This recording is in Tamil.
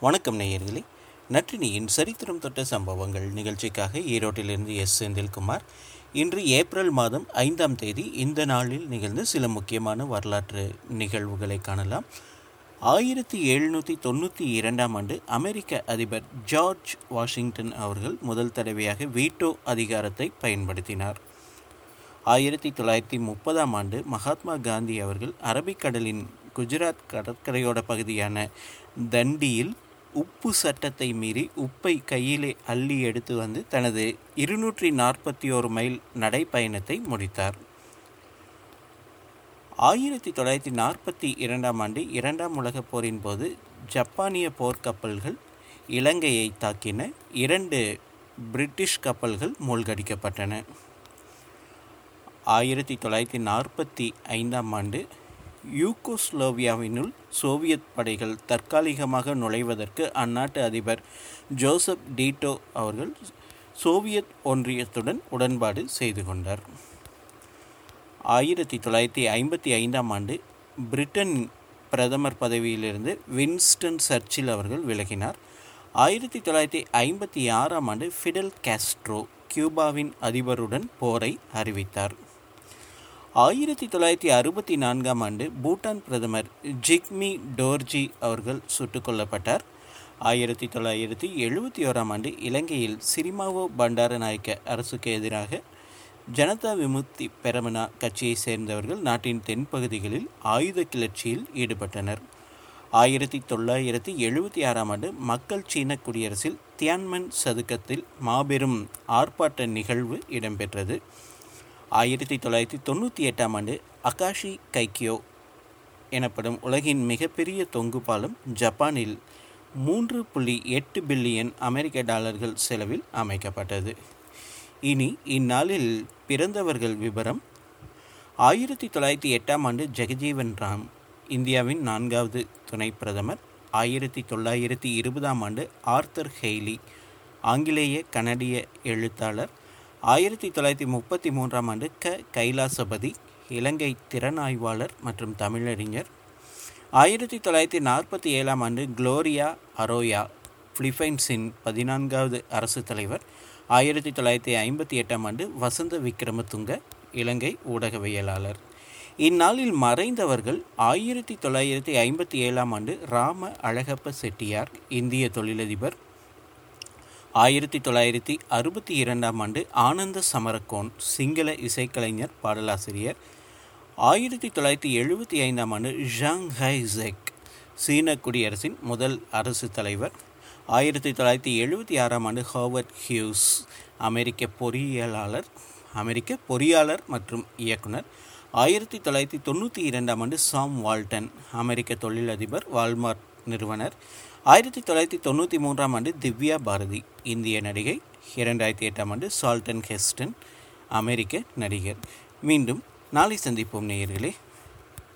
வணக்கம் நேயர்களே. நற்றினியின் சரித்திரம் தொட்ட சம்பவங்கள் நிகழ்ச்சிக்காக ஈரோட்டிலிருந்து எஸ். செந்தில்குமார். இன்று ஏப்ரல் மாதம் ஐந்தாம் தேதி இந்த நாளில் நிகழ்ந்த சில முக்கியமான வரலாற்று நிகழ்வுகளை காணலாம். ஆயிரத்தி எழுநூற்றி தொண்ணூற்றி இரண்டாம் ஆண்டு அமெரிக்க அதிபர் ஜார்ஜ் வாஷிங்டன் அவர்கள் முதல் தடவையாக வீட்டோ அதிகாரத்தை பயன்படுத்தினார். ஆயிரத்தி தொள்ளாயிரத்தி முப்பதாம் ஆண்டு மகாத்மா காந்தி அவர்கள் அரபிக்கடலின் குஜராத் கடற்கரையோட பகுதியான தண்டியில் உப்பு சட்டத்தை மீறி உப்பை கையிலே அள்ளி எடுத்து வந்து தனது இருநூற்றி நாற்பத்தி ஓரு மைல் நடைப்பயணத்தை முடித்தார். ஆயிரத்தி தொள்ளாயிரத்தி நாற்பத்தி இரண்டாம் ஆண்டு இரண்டாம் உலகப் போரின் போது ஜப்பானிய போர்க்கப்பல்கள் இலங்கையை தாக்கின இரண்டு பிரிட்டிஷ் கப்பல்கள் மூழ்கடிக்கப்பட்டன. ஆயிரத்தி தொள்ளாயிரத்தி நாற்பத்தி ஐந்தாம் ஆண்டு யூகோஸ்லோவியாவினுள் சோவியத் படைகள் தற்காலிகமாக நுழைவதற்கு அந்நாட்டு அதிபர் ஜோசப் டீட்டோ அவர்கள் சோவியத் ஒன்றியத்துடன் உடன்பாடு செய்து கொண்டார். ஆயிரத்தி தொள்ளாயிரத்தி ஐம்பத்தி ஐந்தாம் ஆண்டு பிரிட்டன் பிரதமர் பதவியிலிருந்து வின்ஸ்டன் சர்ச்சில் அவர்கள் விலகினார். ஆயிரத்தி தொள்ளாயிரத்தி ஐம்பத்தி ஆறாம் ஆண்டு ஃபிடல் காஸ்ட்ரோ கியூபாவின் அதிபருடன் போரை அறிவித்தார். ஆயிரத்தி தொள்ளாயிரத்தி அறுபத்தி நான்காம் ஆண்டு பூட்டான் பிரதமர் ஜிக்மி டோர்ஜி அவர்கள் சுட்டுக் கொல்லப்பட்டார். ஆயிரத்தி தொள்ளாயிரத்தி எழுபத்தி ஓராம் ஆண்டு இலங்கையில் சிரிமாவோ பண்டாரநாயக்க அரசுக்கு எதிராக ஜனதா விமுக்தி பெரமனா கட்சியை சேர்ந்தவர்கள் நாட்டின் தென்பகுதிகளில் ஆயுத கிளர்ச்சியில் ஈடுபட்டனர். ஆயிரத்தி தொள்ளாயிரத்தி எழுபத்தி ஆறாம் ஆண்டு மக்கள் சீன குடியரசில் தியான்மன் சதுக்கத்தில் மாபெரும் ஆர்ப்பாட்ட நிகழ்வு இடம்பெற்றது. ஆயிரத்தி தொள்ளாயிரத்தி தொண்ணூற்றி எட்டாம் ஆண்டு அகாஷி கைக்கியோ எனப்படும் உலகின் மிகப்பெரிய தொங்கு பாலம் ஜப்பானில் மூன்று புள்ளி எட்டு பில்லியன் அமெரிக்க டாலர்கள் செலவில் அமைக்கப்பட்டது. இனி இந்நாளில் பிறந்தவர்கள் விவரம் ஆயிரத்தி தொள்ளாயிரத்தி எட்டாம் ஆண்டு ஜெகஜீவன் ராம் இந்தியாவின் நான்காவது துணை பிரதமர். ஆயிரத்தி தொள்ளாயிரத்தி இருபதாம் ஆண்டு ஆர்த்தர் ஹெய்லி ஆங்கிலேய கனடிய எழுத்தாளர். ஆயிரத்தி தொள்ளாயிரத்தி முப்பத்தி மூன்றாம் ஆண்டு க. கைலாசபதி இலங்கை திறனாய்வாளர் மற்றும் தமிழறிஞர். ஆயிரத்தி தொள்ளாயிரத்தி நாற்பத்தி ஏழாம் ஆண்டு குளோரியா அரோயா பிலிப்பைன்ஸின் பதினான்காவது அரசு தலைவர். ஆயிரத்தி தொள்ளாயிரத்தி ஐம்பத்தி எட்டாம் ஆண்டு வசந்த விக்ரமதுங்க இலங்கை ஊடகவியலாளர். இந்நாளில் மறைந்தவர்கள் ஆயிரத்தி தொள்ளாயிரத்தி ஐம்பத்தி ஏழாம் ஆண்டு ராம அழகப்ப செட்டியார் இந்திய தொழிலதிபர். ஆயிரத்தி தொள்ளாயிரத்தி அறுபத்தி இரண்டாம் ஆண்டு ஆனந்த சமரகோன் சிங்கள இசைக்கலைஞர் பாடலாசிரியர். ஆயிரத்தி தொள்ளாயிரத்தி எழுபத்தி ஐந்தாம் ஆண்டு ஜாங் ஹைசெக் சீன குடியரசின் முதல் அரசு தலைவர். ஆயிரத்தி தொள்ளாயிரத்தி எழுபத்தி ஆறாம் ஆண்டு ஹோவர்ட் ஹியூஸ் அமெரிக்க பொறியியலாளர் அமெரிக்க பொறியாளர் மற்றும் இயக்குனர். ஆயிரத்தி தொள்ளாயிரத்தி தொண்ணூற்றி இரண்டாம் ஆண்டு சாம் வால்டன் அமெரிக்க தொழிலதிபர் வால்மார்ட் நிறுவனர். ஆயிரத்தி தொள்ளாயிரத்தி தொண்ணூற்றி மூன்றாம் ஆண்டு திவ்யா பாரதி இந்திய நடிகை. இரண்டாயிரத்தி எட்டாம் ஆண்டு சால்டன் ஹெஸ்டன் அமெரிக்க நடிகர். மீண்டும் நாளை சந்திப்போம் நேயர்களே.